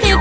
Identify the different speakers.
Speaker 1: Hit